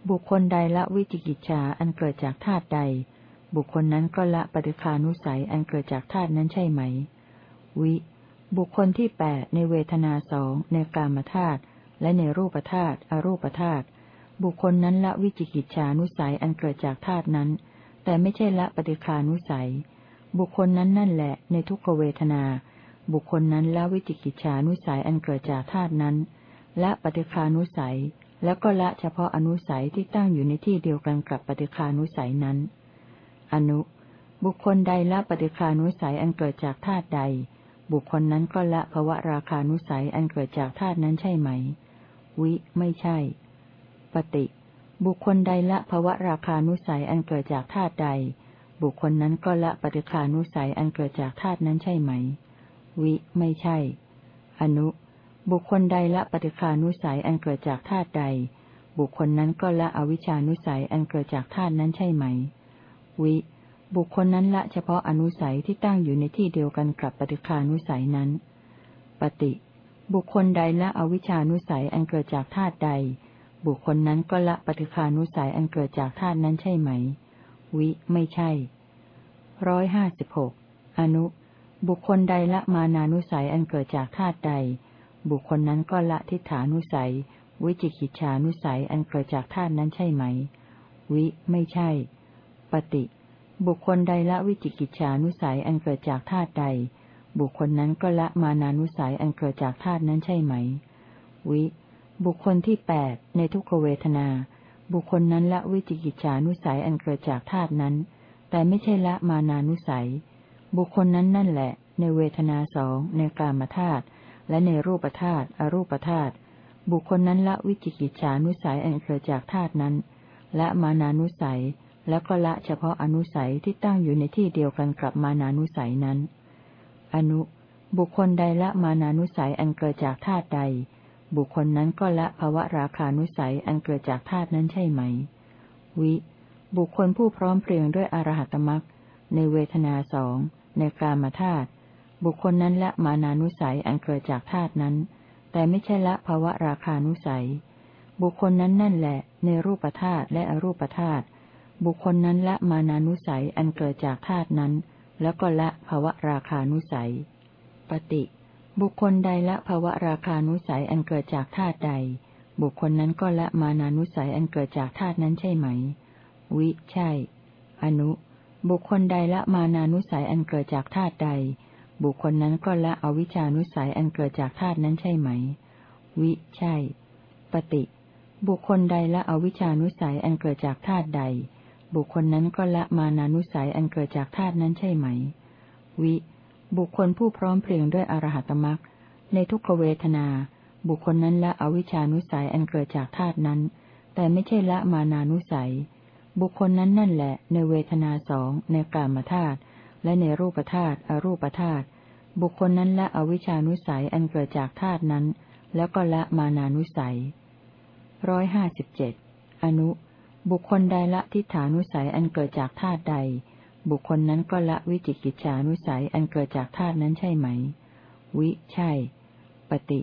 บุคคลใดละวิจิกิจฉาอันเกิดจากธาตุใด บุคคลนั้นก็ละปฏิคานุสัยอันเกิดจากธาตุนั้นใช่ไหม วิ บุคคลที่แปดในเวทนาสองในกามธาตุและในรูปธาตุอรูปธาตุบุคคลนั้นละวิจิกิจฉานุสัยอันเกิดจากธาตุนั้น แต่ไม่ใช่ละปฏิคานุสัย บุคคลนั้นนั่นแหละในทุกขเวทนา บุคคลนั้นละวิจิกิจฉานุสัยอันเกิดจากธาตุนั้นและปฏิคานุสัย แล้วก็ละเฉพาะอนุสัยที่ตั้งอยู่ในที่เดียวกันกับปฏิคานุสัยนั้น อนุ บุคคลใดละปฏิคานุสัยอันเกิดจากธาตุใด บุคคลนั้นก็ละภวะราคานุสัยอันเกิดจากธาตุนั้นใช่ไหม วิ ไม่ใช่ ปฏิ บุคคลใดละภวะราคานุสัยอันเกิดจากธาตุใด บุคคลนั้นก็ละปฏิคานุสัยอันเกิดจากธาตุนั้นใช่ไหม วิไม่ใช่ อนุ บุคคลใดละปฏิคานุสัยอันเกิดจากธาตุใด บุคคลนั้นก็ละอวิชานุสัยอันเกิดจากธาตุนั้นใช่ไหม วิ บุคคลนั้นละเฉพาะอนุสัยที่ตั้งอยู่ในที่เดียวกันกับปฏิคานุสัยนั้น ปฏิ บุคคลใดละอวิชานุสัยอันเกิดจากธาตุใด บุคคลนั้นก็ละปฏิคานุสัยอันเกิดจากธาตุนั้นใช่ไหม วิ ไม่ใช่ร้อยห้าสิบหกอนุ บุคคลใดละมานานุสัยอันเกิดจากธาตุใด บุคคลนั้นก็ละทิฏฐานุสัย วิจิกิจฉานุสัยอันเกิดจากธาตุนั้นใช่ไหม วิ ไม่ใช่ ปฏิ บุคคลใดละวิจิกิจฉานุสัยอันเกิดจากธาตุใด บุคคลนั้นก็ละมานานุสัยอันเกิดจากธาตุนั้นใช่ไหม วิ บุคคลที่แปดในทุกขเวทนา บุคคลนั้นละวิจิกิจฉานุสัยอันเกิดจากธาตุนั้น แต่ไม่ใช่ละมานานุสัย บุคคลนั้นนั่นแหละ ในเวทนาสองในกามธาตุและในรูปธาตุอรูปธาตุบุคคลนั้นละวิจิกิจฉานุสัยอันเกิดจากธาตุนั้น และมานานุสัย แล้วก็ละเฉพาะอนุสัยที่ตั้งอยู่ในที่เดียวกันกับมานานุสัยนั้น อนุ บุคคลใดละมานานุสัยอันเกิดจากธาตุใด บุคคลนั้นก็ละภวะราคานุสัยอันเกิดจากธาตุนั้นใช่ไหม วิ บุคคลผู้พร้อมเพรียงด้วยอรหัตมรักในเวทนาสอง ในกามธาตุบุคคลนั้นละมานานุสัยอันเกิดจากธาตุนั้น แต่ไม่ใช่ละภาวะราคานุสัย บุคคลนั้นนั่นแหละ ในรูปธาตุและอรูปธาตุบุคคลนั้นละมานานุสัยอันเกิดจากธาตุนั้น แล้วก็ละภาวะราคานุสัย ปฏิ บุคคลใดละภาวะราคานุสัยอันเกิดจากธาตุใด บุคคลนั้นก็ละมานานุสัยอันเกิดจากธาตุนั้นใช่ไหม วิ ใช่ อนุ บุคคลใดละมานานุสัยอันเกิดจากธาตุใด บุคคลนั้นก็ละอวิชานุสัยอันเกิดจากธาตุนั้นใช่ไหม วิ ใช่ ปฏิ บุคคลใดละอวิชานุสัยอันเกิดจากธาตุใด บุคคลนั้นก็ละมานานุสัยอันเกิดจากธาตุนั้นใช่ไหม วิ บุคคลผู้พร้อมเพรียงด้วยอรหัตมรักในทุกขเวทนา บุคคลนั้นละอวิชานุสัยอันเกิดจากธาตุนั้น แต่ไม่ใช่ละมานานุสัย บุคคลนั้นนั่นแหละ ในเวทนาสองในกามธาตุและในรูปธาตุอรูปธาตุบุคคลนั้นละอวิชานุสัยอันเกิดจากธาตุนั้น แล้วก็ละมานานุสัยร้อยห้าสิบเจ็ดอนุ บุคคลใดละทิฏฐานุสัยอันเกิดจากธาตุใด บุคคลนั้นก็ละวิจิกิจฉานุสัยอันเกิดจากธาตุนั้นใช่ไหม วิ ใช่ ปฏิ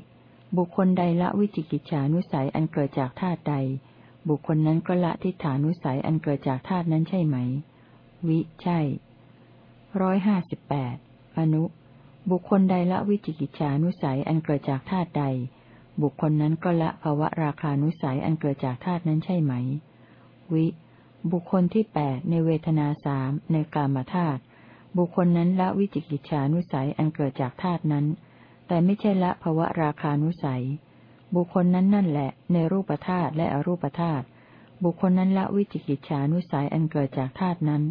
บุคคลใดละวิจิกิจฉานุสัยอันเกิดจากธาตุใด บุคคลนั้นก็ละทิฏฐานุสัยอันเกิดจากธาตุนั้นใช่ไหม วิ ใช่ร้อยห้าสิบแปดอนุ บุคคลใดละวิจิกิจฉานุสัยอันเกิดจากธาตุใด บุคคลนั้นก็ละภาวะราคานุสัยอันเกิดจากธาตุนั้นใช่ไหม วิ บุคคลที่แปดในเวทนาสามในกามธาตุ บุคคลนั้นละวิจิกิจฉานุสัยอันเกิดจากธาตุนั้น แต่ไม่ใช่ละภาวะราคานุสัย บุคคลนั้นนั่นแหละ ในรูปธาตุและอรูปธาตุบุคคลนั้นละวิจิกิจฉานุสัยอันเกิดจากธาตุนั้น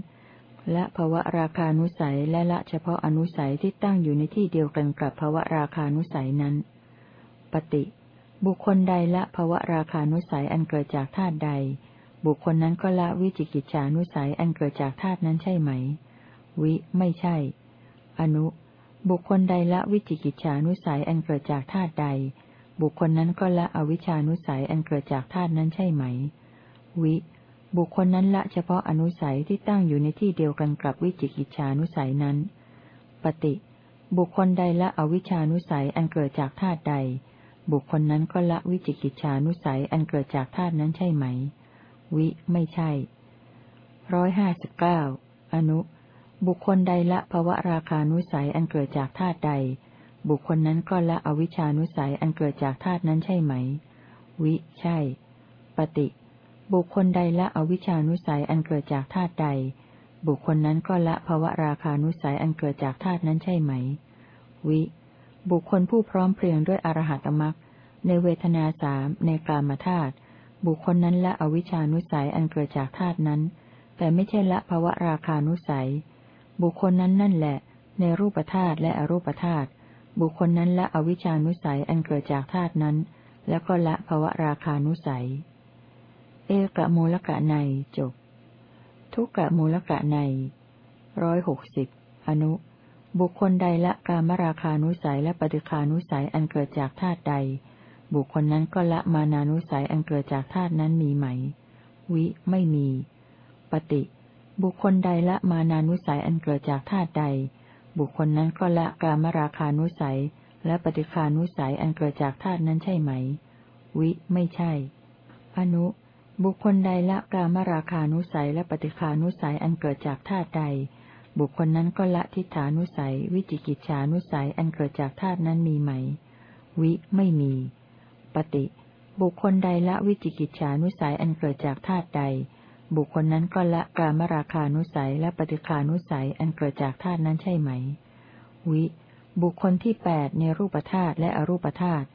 และภวะราคานุสัยและละเฉพาะอนุสัยที่ตั้งอยู่ในที่เดียวกันกับภวะราคานุสัยนั้น ปฏิ บุคคลใดละภวะราคานุสัยอันเกิดจากธาตุใด บุคคลนั้นก็ละวิจิกิจฉานุสัยอันเกิดจากธาตุนั้นใช่ไหม วิไม่ใช่ อนุ บุคคลใดละวิจิกิจฉานุสัยอันเกิดจากธาตุใด บุคคลนั้นก็ละอวิชานุสัยอันเกิดจากธาตุนั้นใช่ไหม วิ บุคคลนั้นละเฉพาะอนุสัยที่ตั้งอยู่ในที่เดียวกันกับวิจิกิจฉานุสัยนั้น ปฏิ บุคคลใดละอวิชานุสัยอันเกิดจากธาตุใด บุคคลนั้นก็ละวิจิกิจฉานุสัยอันเกิดจากธาตุนั้นใช่ไหม วิ ไม่ใช่ร้อยห้าสิบเก้าอนุ บุคคลใดละภวะราคานุสัยอันเกิดจากธาตุใด บุคคลนั้นก็ละอวิชานุสัยอันเกิดจากธาตุนั้นใช่ไหม วิ ใช่ ปฏิ บุคคลใดละอวิชานุสัยอันเกิดจากธาตุใด บุคคลนั้นก็ละภวะราคานุสัยอันเกิดจากธาตุนั้นใช่ไหม วิ บุคคลผู้พร้อมเพรียงด้วยอรหัตมรักในเวทนาสามในกลามธาตุ บุคคลนั้นละอวิชานุสัยอันเกิดจากธาตุนั้น แต่ไม่ใช่ละภวะราคานุสัย บุคคลนั้นนั่นแหละ ในรูปธาตุและอรูปธาตุ บุคคลนั้นละอวิชานุสัยอันเกิดจากธาตุนั้น แล้วก็ละภวะราคานุสัย เอกะมูลกะในจบ ทุกกะมูลกะในร้อยหกสิบอนุ บุคคลใดละกามราคานุสัยและปฏิคานุสัยอันเกิดจากธาตุใด บุคคลนั้นก็ละมานานุสัยอันเกิดจากธาตุนั้นมีไหม วิไม่มี ปฏิ บุคคลใดละมานานุสัยอันเกิดจากธาตุใด บุคคลนั้นก็ละกามราคานุสัย และปฏิคานุสัยอันเกิดจากธาตุนั้นใช่ไหม วิ ไม่ใช่ อนุ บุคคลใดละกามราคานุสัยและปฏิคานุสัยอันเกิดจากธาตุใด บุคคลนั้นก็ละทิฏฐานุสัย วิจิกิจฉานุสัยอันเกิดจากธาตุนั้นมีไหม วิ ไม่มี ปฏิ บุคคลใดละวิจิกิจฉานุสัยอันเกิดจากธาตุใด บุคคลนั้นก็ละกามราคานุสัยและปฏิคานุสัยอันเกิดจากธาตุนั้นใช่ไหม วิ บุคคลที่แปดในรูปธาตุและอรูปธาตุ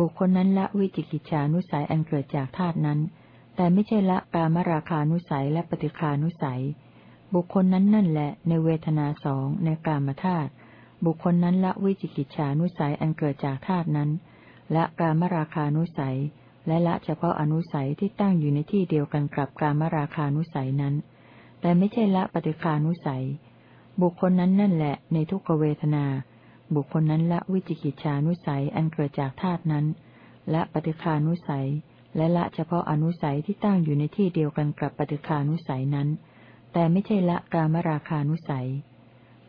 บุคคลนั้นละวิจิกิจฉานุสัยอันเกิดจากธาตุนั้น แต่ไม่ใช่ละกามราคานุสัยและปฏิคานุสัย บุคคลนั้นนั่นแหละในเวทนาสองในกามธาตุบุคคลนั้นละวิจิกิจฉานุสัยอันเกิดจากธาตุนั้นละกามราคานุสัย และละเฉพาะอนุสัยที่ตั้งอยู่ในที่เดียวกันกับกามราคานุสัยนั้น แต่ไม่ใช่ละปฏิคานุสัย บุคคลนั้นนั่นแหละในทุกเวทนา บุคคลนั้นละวิจิกิจฉานุสัยอันเกิดจากธาตุนั้น และปฏิคานุสัย และละเฉพาะอนุสัยที่ตั้งอยู่ในที่เดียวกันกับปฏิคานุสัยนั้น แต่ไม่ใช่ละกามราคานุสัย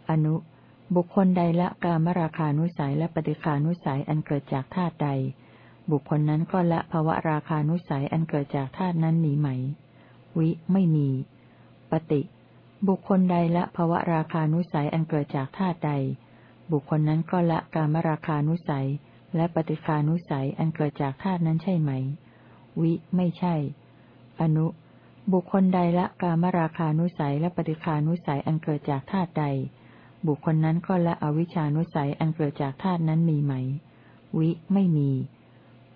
อนุ บุคคลใดละกามราคานุสัยและปฏิคานุสัยอันเกิดจากธาตุใด บุคคลนั้นก็ละภวะราคานุสัยอันเกิดจากธาตุนั้นมีไหม วิไม่มี ปฏิ บุคคลใดละภวะราคานุสัยอันเกิดจากธาตุใด บุคคลนั้นก็ละกามราคานุสัย และปฏิคานุสัยอันเกิดจากธาตุนั้นใช่ไหม วิไม่ใช่ อนุ บุคคลใดละกามราคานุสัยและปฏิคานุสัยอันเกิดจากธาตุใด บุคคลนั้นก็ละอวิชานุสัยอันเกิดจากธาตุนั้นมีไหม วิไม่มี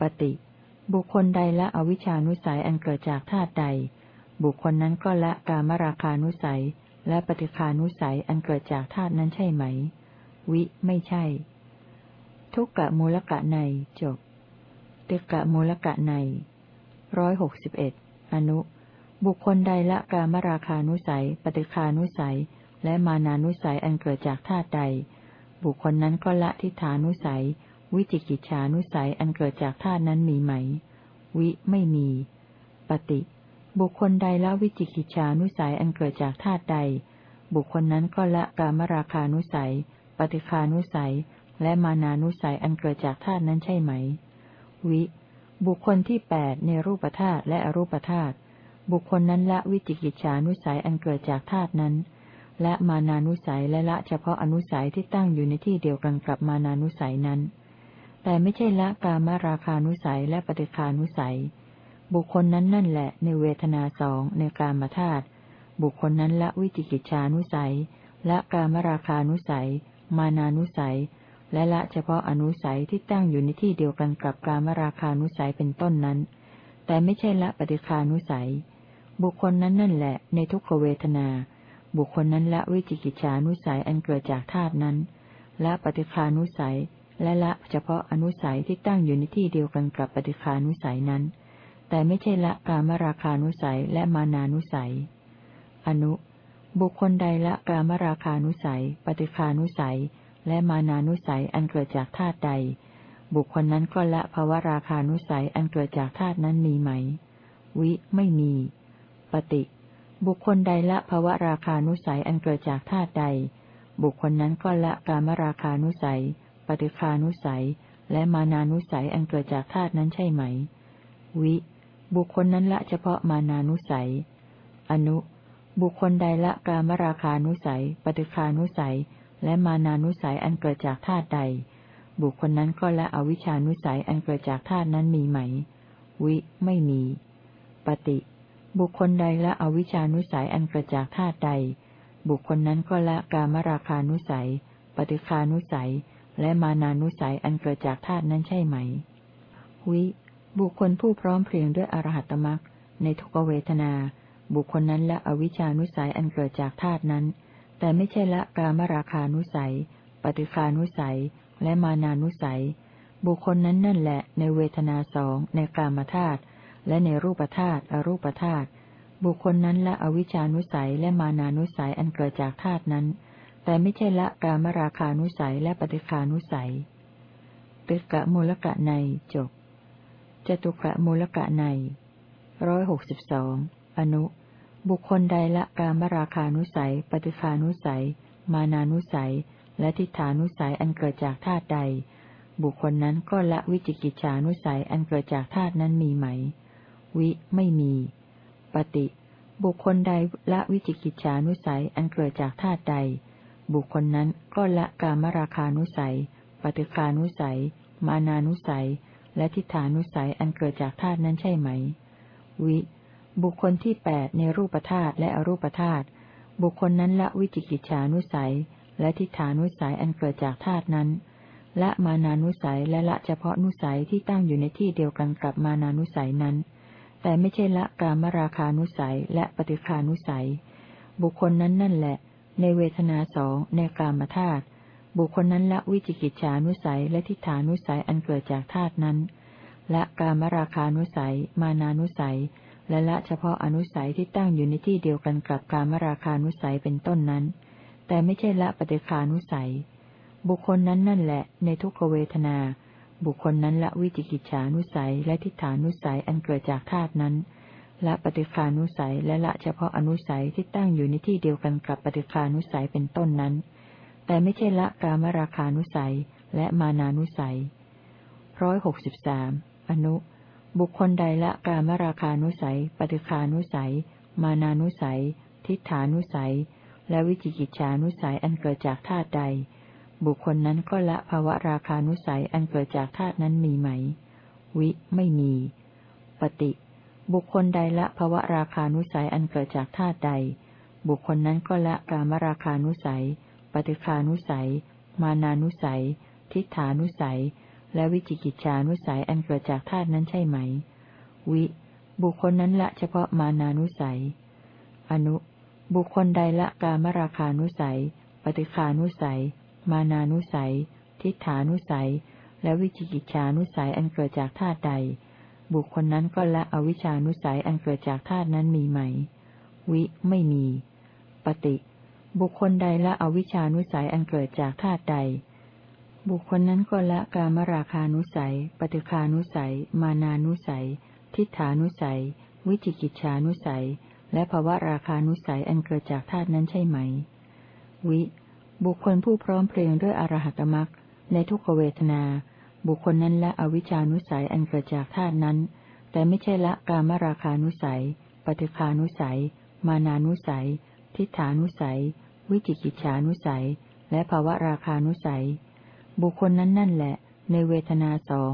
ปฏิบุคคลใดละอวิชานุสัยอันเกิดจากธาตุใด บุคคลนั้นก็ละกามราคานุสัย และปฏิคานุสัยอันเกิดจากธาตุนั้นใช่ไหม วิไม่ใช่ ทุกกะมูลกะในจบติกะมูลกะในร้อยหกสิบเอ็ดอนุ บุคคลใดละกามราคานุสัย ปฏิคานุสัย และมานานุสัยอันเกิดจากธาตุใด บุคคลนั้นก็ละทิฏฐานุสัย วิจิกิจฉานุสัยอันเกิดจากธาตุนั้นมีไหม วิไม่มี ปฏิ บุคคลใดละวิจิกิจฉานุสัยอันเกิดจากธาตุใด บุคคลนั้นก็ละกามราคานุสัย ปฏิคานุสัย และมานานุสัยอันเกิดจากธาตุนั้นใช่ไหม วิ บุคคลที่แปดในรูปธาตุและอรูปธาตุบุคคลนั้นละวิจิกิจฉานุสัยอันเกิดจากธาตุนั้น และมานานุสัยและละเฉพาะอนุสัยที่ตั้งอยู่ในที่เดียวกันกับมานานุสัยนั้น แต่ไม่ใช่ละกามราคานุสัยและปฏิคานุสัย บุคคลนั้นนั่นแหละในเวทนาสองในกามธาตุ บุคคลนั้นละวิจิกิจฉานุสัยและกามราคานุสัย มานานุสัย และละเฉพาะอนุสัยที่ตั้งอยู่ในที่เดียวกันกับกามราคานุสัยเป็นต้นนั้น แต่ไม่ใช่ละปฏิคานุสัย บุคคลนั้นนั่นแหละในทุกขเวทนา บุคคลนั้นละวิจิกิจฉานุสัยอันเกิดจากธาตุนั้น ละปฏิคานุสัย และละเฉพาะอนุสัยที่ตั้งอยู่ในที่เดียวกันกับปฏิคานุสัยนั้น แต่ไม่ใช่ละกามราคานุสัยและมานานุสัย อนุ บุคคลใดละกามราคานุสัย ปฏิคานุสัย และมานานุสัยอันเกิดจากธาตุใด บุคคลนั้นก็ละภาวราคานุสัยอันเกิดจากธาตุนั้นมีไหม วิ ไม่มี ปฏิ บุคคลใดละภวะราคานุสัยอันเกิดจากธาตุใด บุคคลนั้นก็ละกามราคานุสัย ปฏิคานุสัย และมานานุสัยอันเกิดจากธาตุนั้นใช่ไหม วิ บุคคลนั้นละเฉพาะมานานุสัย อนุ บุคคลใดละกามราคานุสัย ปฏิคานุสัย และมานานุสัยอันเกิดจากธาตุใด บุคคลนั้นก็ละอวิชานุสัยอันเกิดจากธาตุนั้นมีไหม วิ ไม่มี ปฏิ บุคคลใดละอวิชานุสัยอันเกิดจากธาตุใด บุคคลนั้นก็ละกามราคานุสัย ปฏิคานุสัย และมานานุสัยอันเกิดจากธาตุนั้นใช่ไหม วิ บุคคลผู้พร้อมเพรียงด้วยอรหัตมรักในทุกเวทนา บุคคลนั้นละอวิชานุสัยอันเกิดจากธาตุนั้น แต่ไม่ใช่ละกามราคานุสัย ปฏิคานุสัย และมานานุสัย บุคคลนั้นนั่นแหละในเวทนาสองในกามธาตุและในรูปธาตุอรูปธาตุบุคคลนั้นละอวิชานุสัยและมานานุสัยอันเกิดจากธาตุนั้น แต่ไม่ใช่ละกามราคานุสัยและปฏิคานุสัยตึกะมูลกะในจบจตุกะมูลกะในร้อยหกสิบสองอนุ บุคคลใดละกามราคานุสัย ปฏิคานุสัย มานานุสัย และทิฏฐานุสัยอันเกิดจากธาตุใด บุคคลนั้นก็ละวิจิกิจฉานุสัยอันเกิดจากธาตุนั้นมีไหม วิไม่มี ปฏิ บุคคลใดละวิจิกิจฉานุสัยอันเกิดจากธาตุใด บุคคลนั้นก็ละกามราคานุสัย ปฏิคานุสัย มานานุสัย และทิฏฐานุสัยอันเกิดจากธาตุนั้นใช่ไหม วิ บุคคลที่แปดในรูปธาตุและอรูปธาตุ บุคคลนั้นละวิจิกิจฉานุสัย และทิฏฐานุสัยอันเกิดจากธาตุนั้น ละมานานุสัยและละเฉพาะนุสัยที่ตั้งอยู่ในที่เดียวกันกับมานานุสัยนั้น แต่ไม่ใช่ละกามราคานุสัยและปฏิคานุสัย บุคคลนั้นนั่นแหละ ในเวทนาสองในกามธาตุบุคคลนั้นละวิจิกิจฉานุสัยและทิฏฐานุสัยอันเกิดจากธาตุนั้นและกามราคานุสัย มานานุสัย และละเฉพาะอนุสัยที่ตั้งอยู่ในที่เดียวกันกับกามราคานุสัยเป็นต้นนั้น แต่ไม่ใช่ละปฏิคานุสัย บุคคลนั้นนั่นแหละ ในทุกขเวทนา บุคคลนั้นละวิจิกิจฉานุสัยและทิฏฐานุสัยอันเกิดจากธาตุนั้น ละปฏิคานุสัยและละเฉพาะอนุสัยที่ตั้งอยู่ในที่เดียวกันกับปฏิคานุสัยเป็นต้นนั้น แต่ไม่ใช่ละกามราคานุสัยและมานานุสัยร้อยหกสิบสามอนุ บุคคลใดละกามราคานุสัย ปฏิคานุสัย มานานุสัย ทิฏฐานุสัย และวิจิกิจฉานุสัยอันเกิดจากธาตุใด บุคคลนั้นก็ละภาวะราคานุสัยอันเกิดจากธาตุนั้นมีไหม วิ ไม่มี ปฏิ บุคคลใดละภาวะราคานุสัยอันเกิดจากธาตุใด บุคคลนั้นก็ละกามราคานุสัย ปฏิคานุสัย มานานุสัย ทิฏฐานุสัย และวิจิกิจฉานุสัยอันเกิดจากธาตุนั้นใช่ไหม วิ บุคคลนั้นละเฉพาะมานานุสัย อนุ บุคคลใดละกามราคานุสัย ปฏิคานุสัย มานานุสัย ทิฏฐานุสัย และวิจิกิจฉานุสัยอันเกิดจากธาตุใด บุคคลนั้นก็ละอวิชานุสัยอันเกิดจากธาตุนั้นมีไหม วิ ไม่มี ปฏิ บุคคลใดละอวิชานุสัยอันเกิดจากธาตุใด บุคคลนั้นก็ละกามราคานุสัย ปฏิคานุสัย มานานุสัย ทิฏฐานุสัย วิจิกิจฉานุสัย และภวะราคานุสัยอันเกิดจากธาตุนั้นใช่ไหม วิ บุคคลผู้พร้อมเพรียงด้วยอรหัตมรักในทุกขเวทนา บุคคลนั้นละอวิชานุสัยอันเกิดจากธาตุนั้น แต่ไม่ใช่ละกามราคานุสัย ปฏิคานุสัย มานานุสัย ทิฏฐานุสัย วิจิกิจฉานุสัย และภาวะราคานุสัย บุคคลนั้นนั่นแหละ ในเวทนาสอง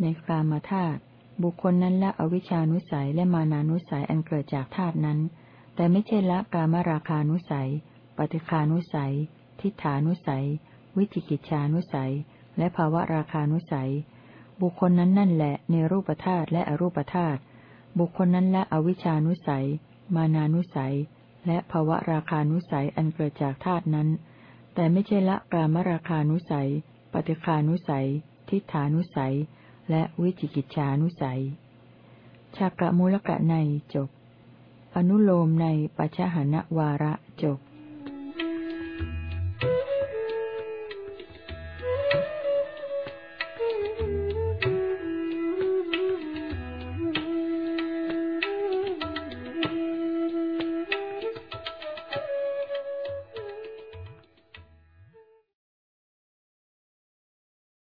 ในกามธาตุบุคคลนั้นละอวิชานุสัยและมานานุสัยอันเกิดจากธาตุนั้น แต่ไม่ใช่ละกามราคานุสัย ปฏิคานุสัย ทิฏฐานุสัย วิจิกิจฉานุสัย และภาวะราคานุสัย บุคคลนั้นนั่นแหละในรูปธาตุและอรูปธาตุบุคคลนั้นละอวิชานุสัย มานานุสัย และภาวะราคานุสัยอันเกิดจากธาตุนั้น แต่ไม่ใช่ละกามราคานุสัย ปฏิคานุสัย ทิฏฐานุสัย และวิจิกิจฉานุสัยชากะมูลกะในจบ อนุโลมในปัจฉหนวาระจบ